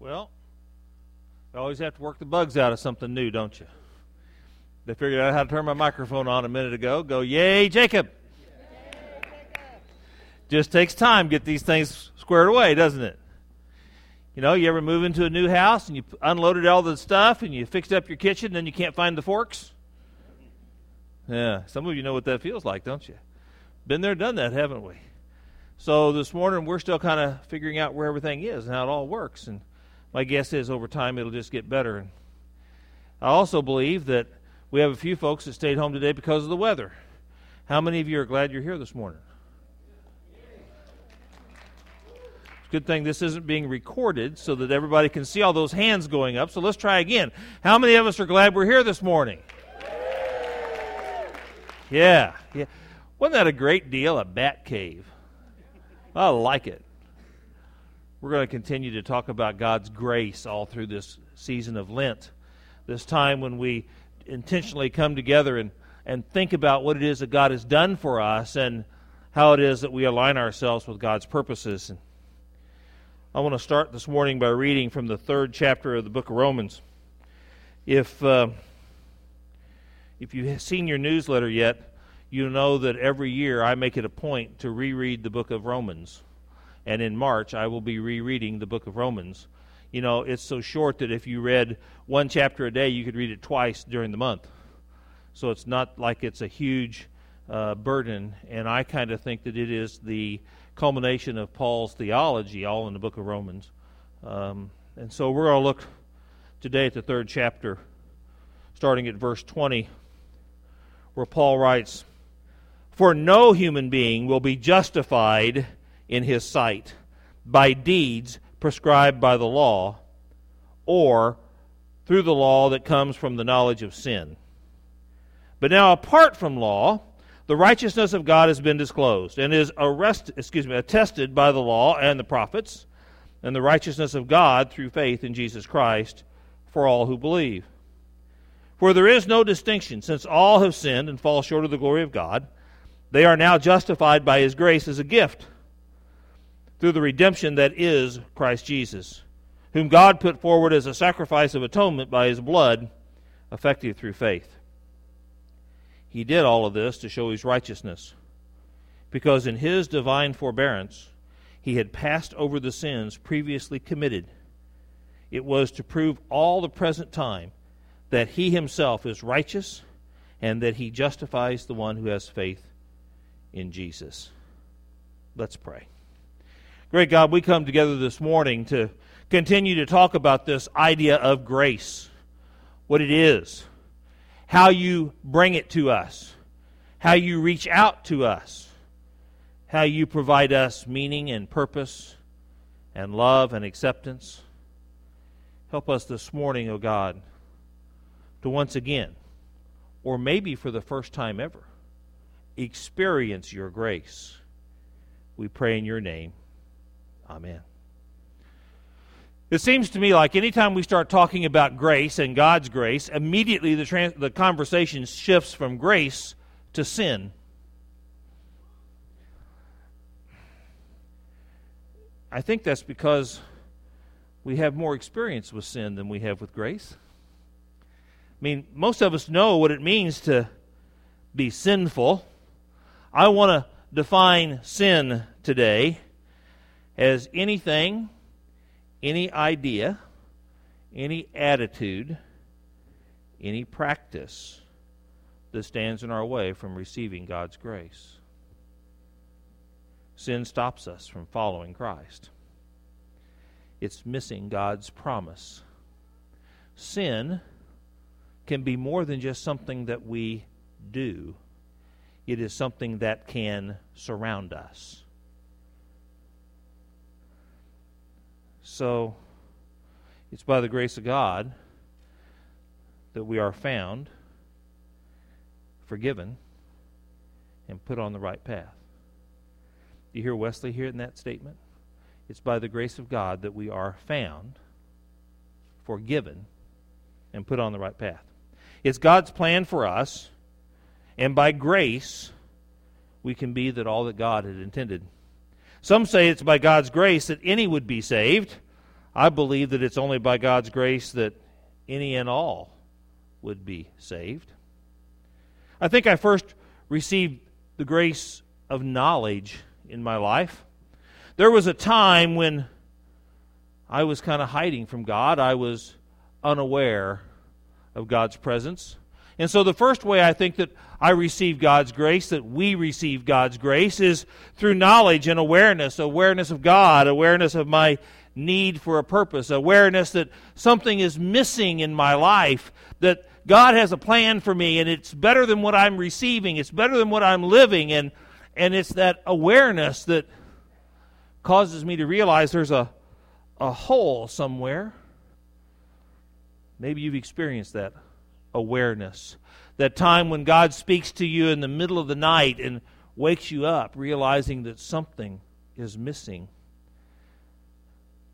Well, you always have to work the bugs out of something new, don't you? They figured out how to turn my microphone on a minute ago. Go, yay, Jacob! Just takes time to get these things squared away, doesn't it? You know, you ever move into a new house and you unloaded all the stuff and you fixed up your kitchen and then you can't find the forks? Yeah, some of you know what that feels like, don't you? Been there, done that, haven't we? So this morning we're still kind of figuring out where everything is and how it all works. And my guess is over time it'll just get better. I also believe that we have a few folks that stayed home today because of the weather. How many of you are glad you're here this morning? Good thing this isn't being recorded so that everybody can see all those hands going up. So let's try again. How many of us are glad we're here this morning? Yeah, yeah. Wasn't that a great deal? A bat cave. I like it. We're going to continue to talk about God's grace all through this season of Lent, this time when we intentionally come together and, and think about what it is that God has done for us and how it is that we align ourselves with God's purposes. And I want to start this morning by reading from the third chapter of the book of Romans. If, uh, if you've seen your newsletter yet, you know that every year I make it a point to reread the book of Romans and in March I will be rereading the book of Romans. You know, it's so short that if you read one chapter a day, you could read it twice during the month. So it's not like it's a huge uh, burden, and I kind of think that it is the culmination of Paul's theology, all in the book of Romans. Um, and so we're going to look today at the third chapter, starting at verse 20, where Paul writes, For no human being will be justified in his sight by deeds prescribed by the law or through the law that comes from the knowledge of sin. But now, apart from law, the righteousness of God has been disclosed and is arrested, excuse me, attested by the law and the prophets, and the righteousness of God through faith in Jesus Christ for all who believe. For there is no distinction, since all have sinned and fall short of the glory of God. They are now justified by his grace as a gift through the redemption that is Christ Jesus, whom God put forward as a sacrifice of atonement by his blood, effective through faith. He did all of this to show his righteousness, because in his divine forbearance he had passed over the sins previously committed. It was to prove all the present time that he himself is righteous and that he justifies the one who has faith in Jesus. Let's pray. Great God, we come together this morning to continue to talk about this idea of grace, what it is, how you bring it to us, how you reach out to us, how you provide us meaning and purpose and love and acceptance. Help us this morning, O oh God, to once again, or maybe for the first time ever, experience your grace. We pray in your name. Amen. It seems to me like anytime we start talking about grace and God's grace, immediately the, trans- the conversation shifts from grace to sin. I think that's because we have more experience with sin than we have with grace. I mean, most of us know what it means to be sinful. I want to define sin today as anything, any idea, any attitude, any practice that stands in our way from receiving God's grace. Sin stops us from following Christ. It's missing God's promise. Sin can be more than just something that we do, it is something that can surround us. So, it's by the grace of God that we are found, forgiven, and put on the right path. Do you hear Wesley here in that statement? It's by the grace of God that we are found, forgiven, and put on the right path. It's God's plan for us, and by grace, we can be that all that God had intended some say it's by God's grace that any would be saved. I believe that it's only by God's grace that any and all would be saved. I think I first received the grace of knowledge in my life. There was a time when I was kind of hiding from God. I was unaware of God's presence. And so, the first way I think that I receive God's grace, that we receive God's grace, is through knowledge and awareness awareness of God, awareness of my need for a purpose, awareness that something is missing in my life, that God has a plan for me, and it's better than what I'm receiving, it's better than what I'm living, and, and it's that awareness that causes me to realize there's a, a hole somewhere. Maybe you've experienced that awareness. That time when God speaks to you in the middle of the night and wakes you up, realizing that something is missing.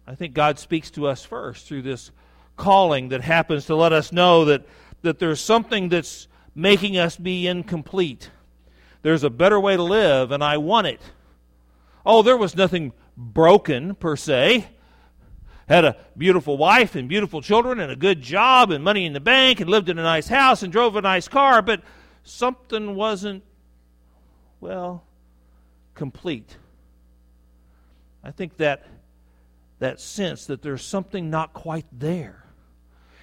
I think God speaks to us first through this calling that happens to let us know that, that there's something that's making us be incomplete. There's a better way to live, and I want it. Oh, there was nothing broken per se. Had a beautiful wife and beautiful children and a good job and money in the bank and lived in a nice house and drove a nice car, but something wasn't, well, complete. I think that that sense that there's something not quite there.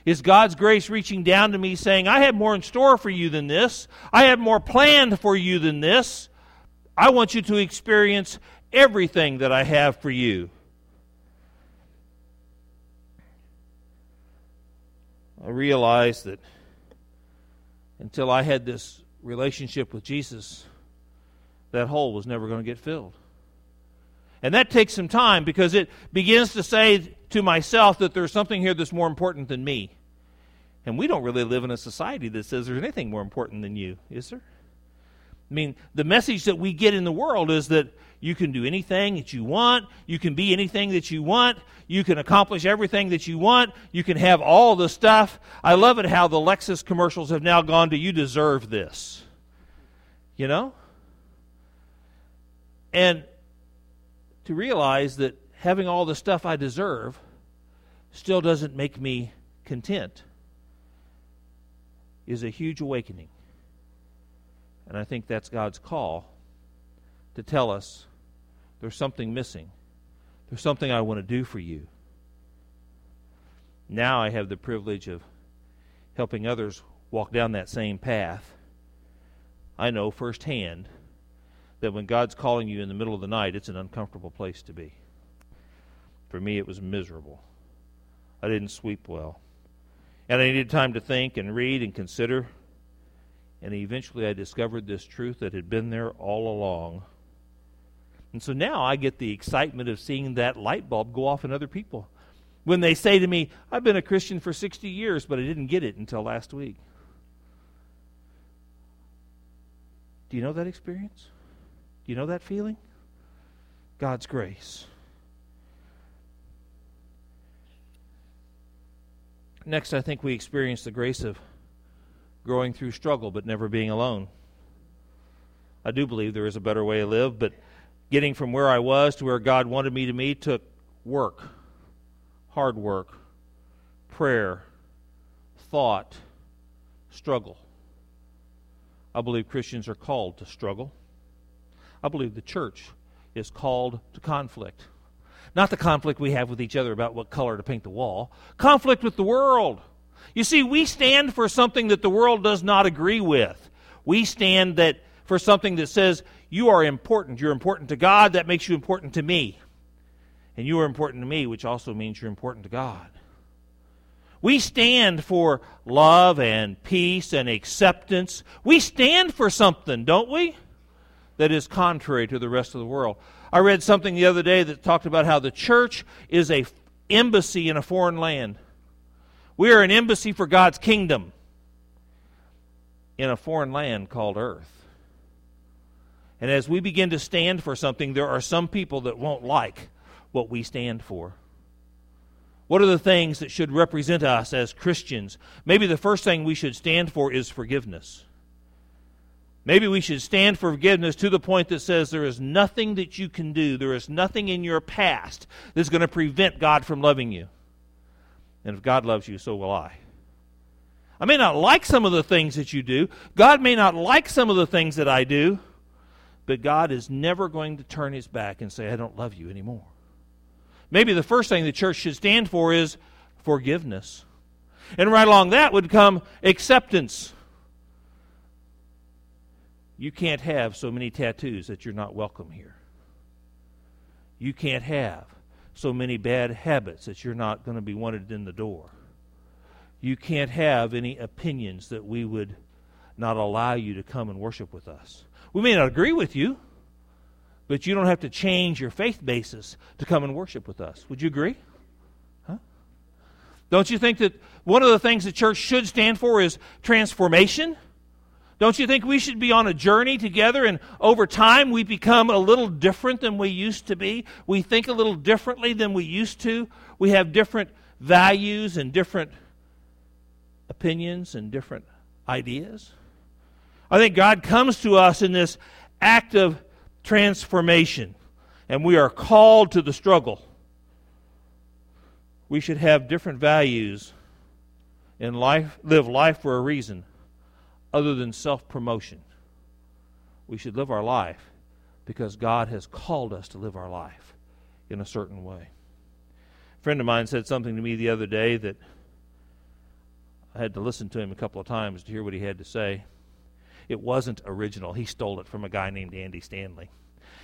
Is God's grace reaching down to me saying, I have more in store for you than this? I have more planned for you than this. I want you to experience everything that I have for you. I realized that until I had this relationship with Jesus, that hole was never going to get filled. And that takes some time because it begins to say to myself that there's something here that's more important than me. And we don't really live in a society that says there's anything more important than you, is there? I mean, the message that we get in the world is that you can do anything that you want, you can be anything that you want, you can accomplish everything that you want, you can have all the stuff. I love it how the Lexus commercials have now gone to you deserve this. You know? And to realize that having all the stuff I deserve still doesn't make me content is a huge awakening. And I think that's God's call to tell us there's something missing. There's something I want to do for you. Now I have the privilege of helping others walk down that same path. I know firsthand that when God's calling you in the middle of the night, it's an uncomfortable place to be. For me, it was miserable. I didn't sleep well. And I needed time to think and read and consider. And eventually I discovered this truth that had been there all along. And so now I get the excitement of seeing that light bulb go off in other people. When they say to me, I've been a Christian for 60 years, but I didn't get it until last week. Do you know that experience? Do you know that feeling? God's grace. Next, I think we experience the grace of growing through struggle but never being alone. I do believe there is a better way to live, but getting from where I was to where God wanted me to be took work, hard work, prayer, thought, struggle. I believe Christians are called to struggle. I believe the church is called to conflict. Not the conflict we have with each other about what color to paint the wall, conflict with the world. You see, we stand for something that the world does not agree with. We stand that for something that says you are important. You're important to God, that makes you important to me. And you are important to me, which also means you're important to God. We stand for love and peace and acceptance. We stand for something, don't we? that is contrary to the rest of the world. I read something the other day that talked about how the church is a embassy in a foreign land. We are an embassy for God's kingdom in a foreign land called earth. And as we begin to stand for something, there are some people that won't like what we stand for. What are the things that should represent us as Christians? Maybe the first thing we should stand for is forgiveness. Maybe we should stand for forgiveness to the point that says there is nothing that you can do, there is nothing in your past that's going to prevent God from loving you. And if God loves you, so will I. I may not like some of the things that you do. God may not like some of the things that I do. But God is never going to turn his back and say, I don't love you anymore. Maybe the first thing the church should stand for is forgiveness. And right along that would come acceptance. You can't have so many tattoos that you're not welcome here. You can't have so many bad habits that you're not going to be wanted in the door. You can't have any opinions that we would not allow you to come and worship with us. We may not agree with you, but you don't have to change your faith basis to come and worship with us. Would you agree? Huh? Don't you think that one of the things the church should stand for is transformation? Don't you think we should be on a journey together and over time we become a little different than we used to be? We think a little differently than we used to. We have different values and different opinions and different ideas. I think God comes to us in this act of transformation, and we are called to the struggle. We should have different values in life, live life for a reason other than self promotion. We should live our life because God has called us to live our life in a certain way. A friend of mine said something to me the other day that I had to listen to him a couple of times to hear what he had to say. It wasn't original. He stole it from a guy named Andy Stanley.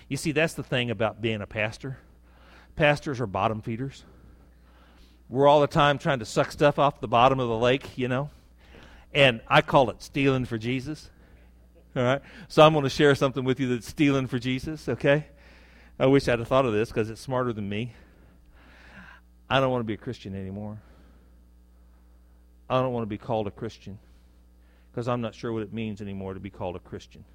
You see, that's the thing about being a pastor. Pastors are bottom feeders. We're all the time trying to suck stuff off the bottom of the lake, you know. And I call it stealing for Jesus. All right? So I'm going to share something with you that's stealing for Jesus, okay? I wish I'd have thought of this because it's smarter than me. I don't want to be a Christian anymore. I don't want to be called a Christian because I'm not sure what it means anymore to be called a Christian.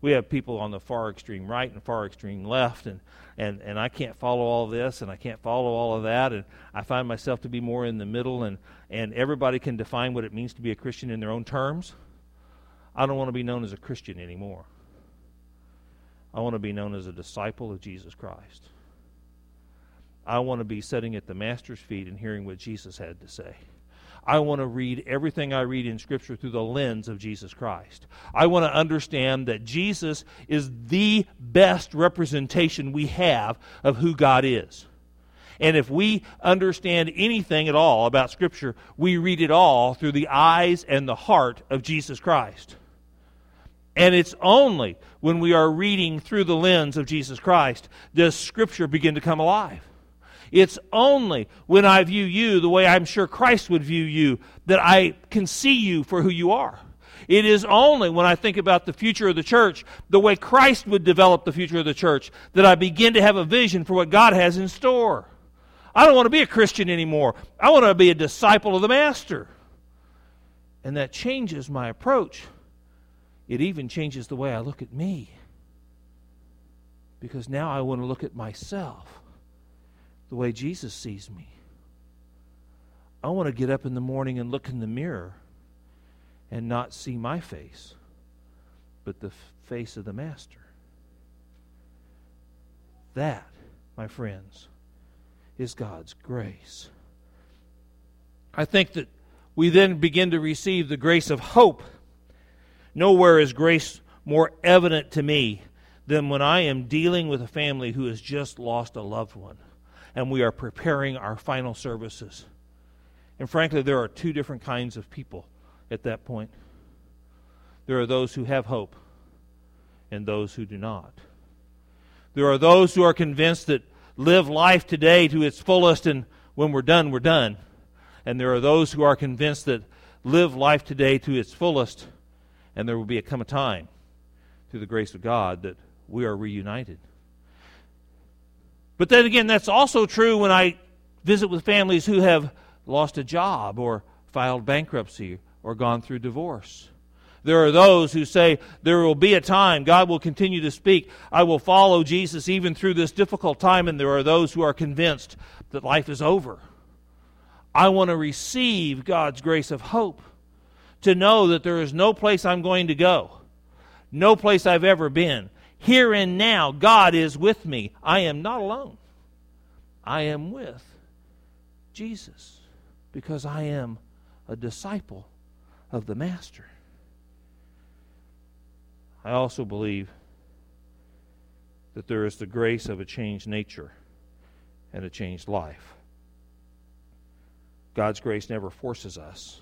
We have people on the far extreme right and far extreme left, and, and, and I can't follow all this and I can't follow all of that, and I find myself to be more in the middle, and, and everybody can define what it means to be a Christian in their own terms. I don't want to be known as a Christian anymore. I want to be known as a disciple of Jesus Christ. I want to be sitting at the Master's feet and hearing what Jesus had to say. I want to read everything I read in Scripture through the lens of Jesus Christ. I want to understand that Jesus is the best representation we have of who God is. And if we understand anything at all about Scripture, we read it all through the eyes and the heart of Jesus Christ. And it's only when we are reading through the lens of Jesus Christ does Scripture begin to come alive. It's only when I view you the way I'm sure Christ would view you that I can see you for who you are. It is only when I think about the future of the church, the way Christ would develop the future of the church, that I begin to have a vision for what God has in store. I don't want to be a Christian anymore. I want to be a disciple of the Master. And that changes my approach. It even changes the way I look at me. Because now I want to look at myself the way Jesus sees me. I want to get up in the morning and look in the mirror and not see my face, but the face of the Master. That, my friends, is God's grace. I think that we then begin to receive the grace of hope. Nowhere is grace more evident to me than when I am dealing with a family who has just lost a loved one and we are preparing our final services. And frankly, there are two different kinds of people at that point there are those who have hope, and those who do not. There are those who are convinced that live life today to its fullest, and when we're done, we're done. And there are those who are convinced that live life today to its fullest, and there will be a come a time, through the grace of God, that we are reunited. But then again, that's also true when I visit with families who have lost a job or filed bankruptcy or gone through divorce. There are those who say, There will be a time, God will continue to speak. I will follow Jesus even through this difficult time. And there are those who are convinced that life is over. I want to receive God's grace of hope, to know that there is no place I'm going to go, no place I've ever been. Here and now, God is with me. I am not alone. I am with Jesus because I am a disciple of the Master. I also believe that there is the grace of a changed nature and a changed life. God's grace never forces us,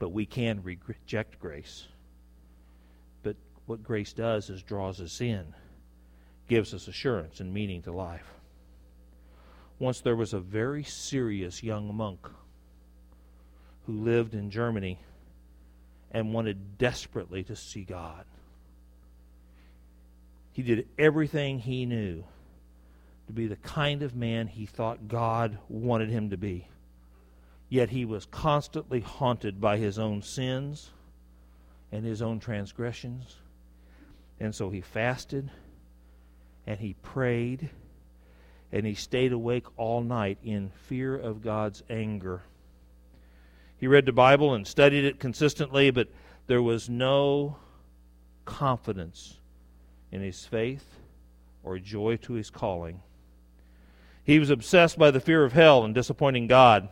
but we can reject grace. What grace does is draws us in, gives us assurance and meaning to life. Once there was a very serious young monk who lived in Germany and wanted desperately to see God. He did everything he knew to be the kind of man he thought God wanted him to be. Yet he was constantly haunted by his own sins and his own transgressions. And so he fasted and he prayed and he stayed awake all night in fear of God's anger. He read the Bible and studied it consistently, but there was no confidence in his faith or joy to his calling. He was obsessed by the fear of hell and disappointing God.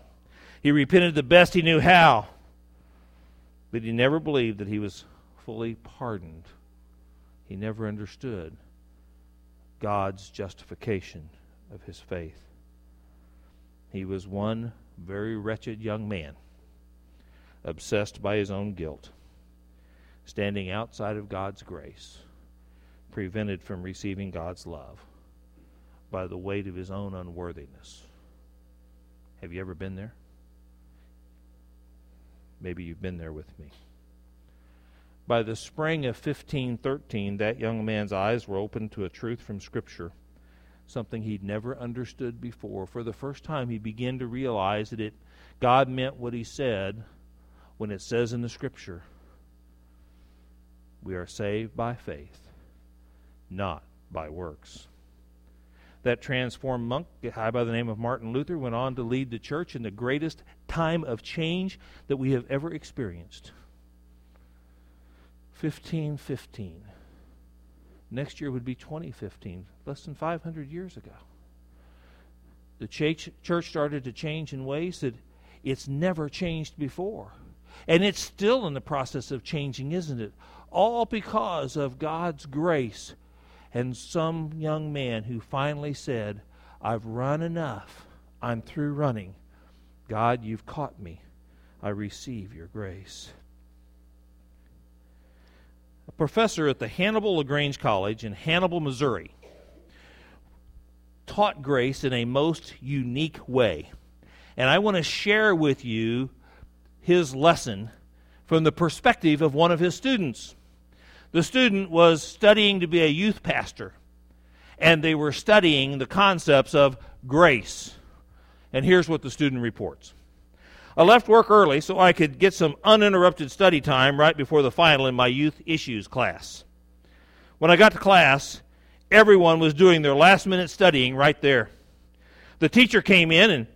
He repented the best he knew how, but he never believed that he was fully pardoned. He never understood God's justification of his faith. He was one very wretched young man, obsessed by his own guilt, standing outside of God's grace, prevented from receiving God's love by the weight of his own unworthiness. Have you ever been there? Maybe you've been there with me. By the spring of 1513, that young man's eyes were opened to a truth from Scripture, something he'd never understood before. For the first time, he began to realize that it, God meant what he said when it says in the Scripture, We are saved by faith, not by works that transformed monk, a guy by the name of Martin Luther, went on to lead the church in the greatest time of change that we have ever experienced. 1515. Next year would be 2015, less than 500 years ago. The church started to change in ways that it's never changed before. And it's still in the process of changing, isn't it? All because of God's grace and some young man who finally said, I've run enough. I'm through running. God, you've caught me. I receive your grace. A professor at the Hannibal LaGrange College in Hannibal, Missouri, taught grace in a most unique way. And I want to share with you his lesson from the perspective of one of his students. The student was studying to be a youth pastor, and they were studying the concepts of grace. And here's what the student reports I left work early so I could get some uninterrupted study time right before the final in my youth issues class. When I got to class, everyone was doing their last minute studying right there. The teacher came in and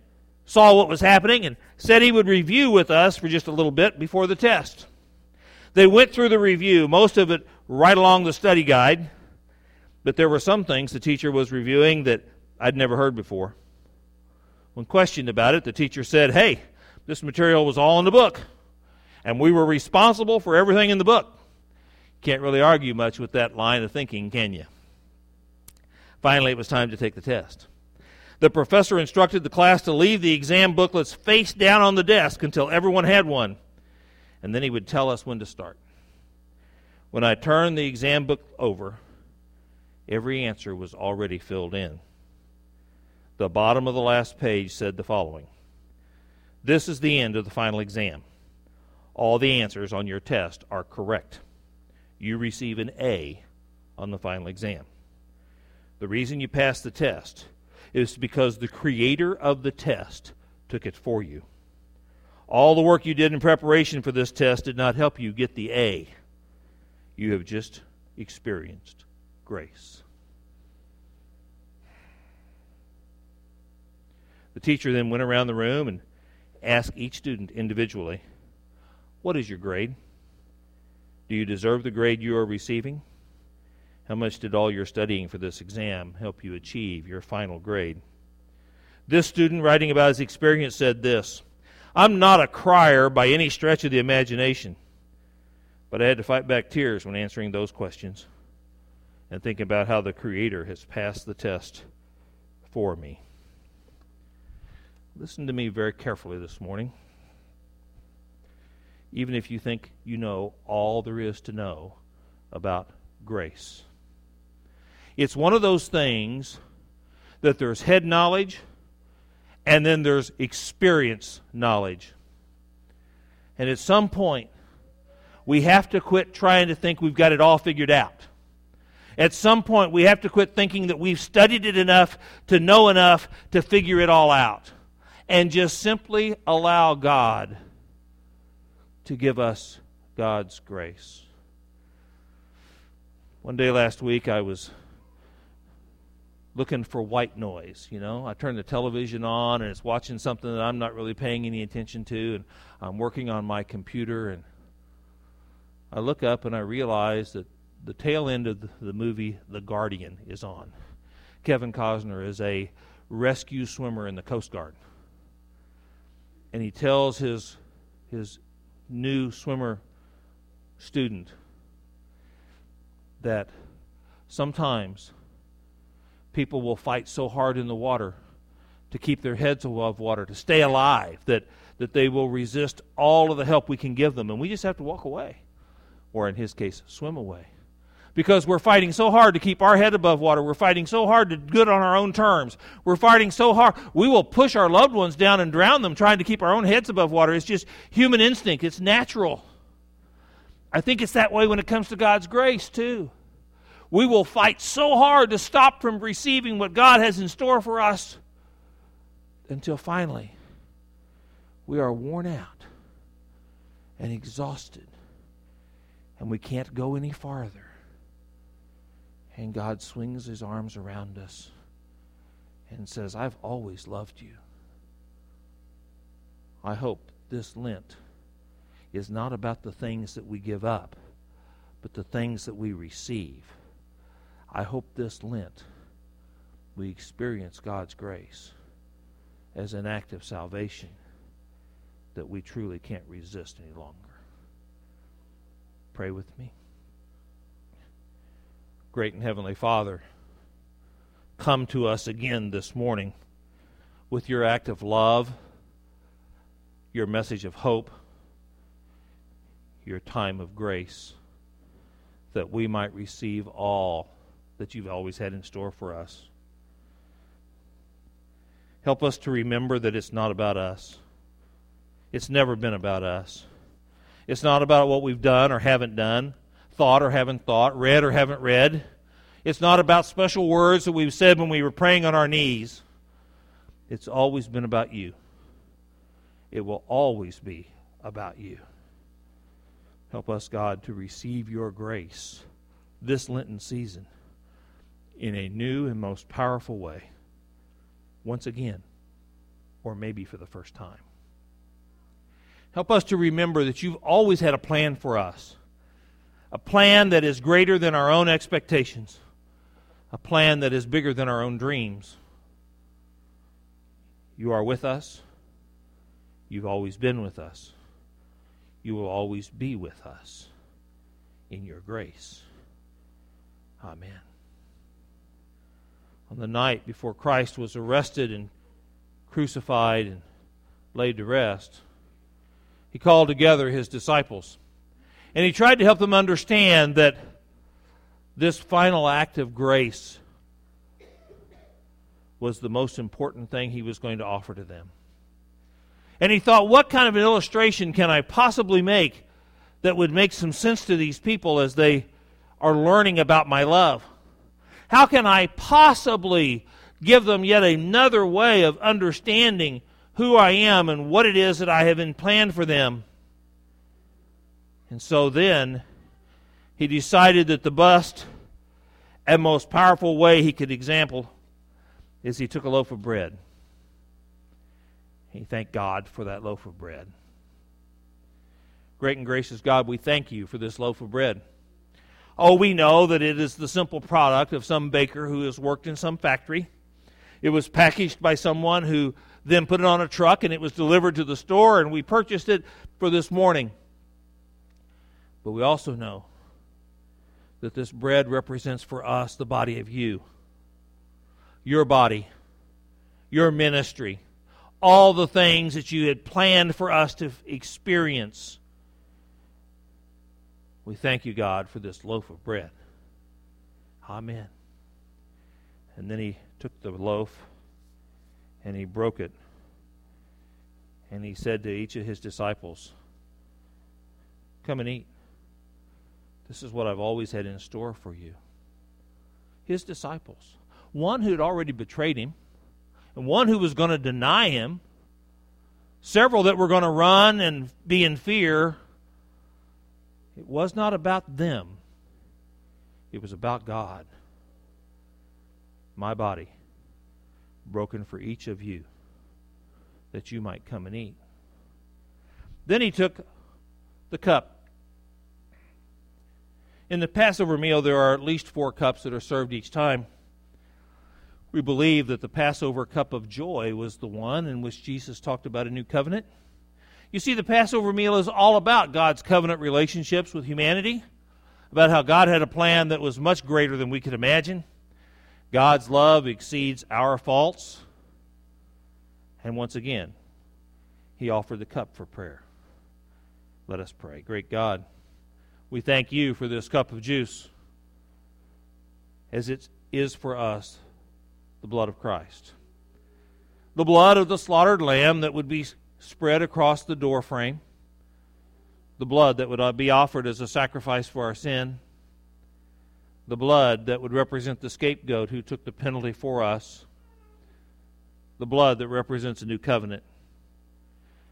saw what was happening and said he would review with us for just a little bit before the test. They went through the review, most of it right along the study guide, but there were some things the teacher was reviewing that I'd never heard before. When questioned about it, the teacher said, Hey, this material was all in the book, and we were responsible for everything in the book. Can't really argue much with that line of thinking, can you? Finally, it was time to take the test. The professor instructed the class to leave the exam booklets face down on the desk until everyone had one and then he would tell us when to start. When I turned the exam book over, every answer was already filled in. The bottom of the last page said the following This is the end of the final exam. All the answers on your test are correct. You receive an A on the final exam. The reason you passed the test is because the creator of the test took it for you. All the work you did in preparation for this test did not help you get the A. You have just experienced grace. The teacher then went around the room and asked each student individually, What is your grade? Do you deserve the grade you are receiving? How much did all your studying for this exam help you achieve your final grade? This student, writing about his experience, said this I'm not a crier by any stretch of the imagination, but I had to fight back tears when answering those questions and think about how the Creator has passed the test for me. Listen to me very carefully this morning. Even if you think you know all there is to know about grace, it's one of those things that there's head knowledge and then there's experience knowledge. And at some point, we have to quit trying to think we've got it all figured out. At some point, we have to quit thinking that we've studied it enough to know enough to figure it all out. And just simply allow God to give us God's grace. One day last week, I was looking for white noise. You know, I turn the television on and it's watching something that I'm not really paying any attention to, and I'm working on my computer, and I look up and I realize that the tail end of the movie The Guardian is on. Kevin Costner is a rescue swimmer in the Coast Guard, and he tells his his new swimmer student that sometimes people will fight so hard in the water to keep their heads above water, to stay alive, that, that they will resist all of the help we can give them. And we just have to walk away, or in his case, swim away. Because we're fighting so hard to keep our head above water. We're fighting so hard to do good on our own terms. We're fighting so hard. We will push our loved ones down and drown them trying to keep our own heads above water. It's just human instinct, it's natural. I think it's that way when it comes to God's grace, too we will fight so hard to stop from receiving what God has in store for us until finally we are worn out and exhausted and we can't go any farther. And God swings his arms around us and says, I've always loved you. I hope this Lent is not about the things that we give up, but the things that we receive. I hope this Lent we experience God's grace as an act of salvation that we truly can't resist any longer. Pray with me. Great and Heavenly Father, come to us again this morning with your act of love, your message of hope, your time of grace, that we might receive all that you've always had in store for us. Help us to remember that it's not about us. It's never been about us. It's not about what we've done or haven't done, thought or haven't thought, read or haven't read. It's not about special words that we've said when we were praying on our knees. It's always been about you. It will always be about you. Help us, God, to receive your grace this Lenten season in a new and most powerful way once again, or maybe for the first time. Help us to remember that you've always had a plan for us, a plan that is greater than our own expectations, a plan that is bigger than our own dreams. You are with us. You've always been with us. You will always be with us in your grace. Amen on the night before Christ was arrested and crucified and laid to rest, he called together his disciples. And he tried to help them understand that this final act of grace was the most important thing he was going to offer to them. And he thought, what kind of an illustration can I possibly make that would make some sense to these people as they are learning about my love? How can I possibly give them yet another way of understanding who I am and what it is that I have in planned for them? And so then he decided that the best and most powerful way he could example is he took a loaf of bread. He thanked God for that loaf of bread. Great and gracious God, we thank you for this loaf of bread. Oh, we know that it is the simple product of some baker who has worked in some factory. It was packaged by someone who then put it on a truck and it was delivered to the store, and we purchased it for this morning. But we also know that this bread represents for us the body of you, your body, your ministry, all the things that you had planned for us to experience. We thank you, God, for this loaf of bread. Amen. And then he took the loaf and he broke it. And he said to each of his disciples, Come and eat. This is what I've always had in store for you. His disciples. One who had already betrayed him, and one who was going to deny him, several that were going to run and be in fear. It was not about them, it was about God. My body, broken for each of you, that you might come and eat. Then he took the cup in the Passover meal, there are at least four cups that are served each time. We believe that the Passover cup of joy was the one in which Jesus talked about a new covenant. You see, the Passover meal is all about God's covenant relationships with humanity, about how God had a plan that was much greater than we could imagine. God's love exceeds our faults. And once again, He offered the cup for prayer. Let us pray. Great God. We thank you for this cup of juice, as it is for us the blood of Christ. The blood of the slaughtered lamb that would be spread across the doorframe, the blood that would uh, be offered as a sacrifice for our sin, the blood that would represent the scapegoat who took the penalty for us, the blood that represents a new covenant.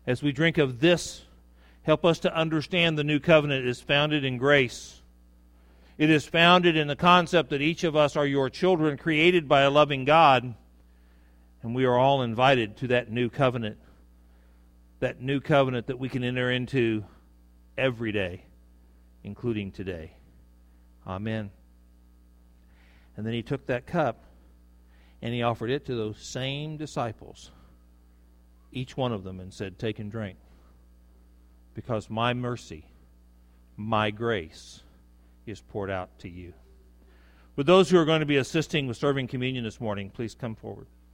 As we drink of this Help us to understand the new covenant is founded in grace. It is founded in the concept that each of us are your children created by a loving God, and we are all invited to that new covenant. That new covenant that we can enter into every day, including today. Amen. And then he took that cup and he offered it to those same disciples, each one of them, and said, Take and drink because my mercy, my grace is poured out to you. With those who are going to be assisting with serving communion this morning, please come forward.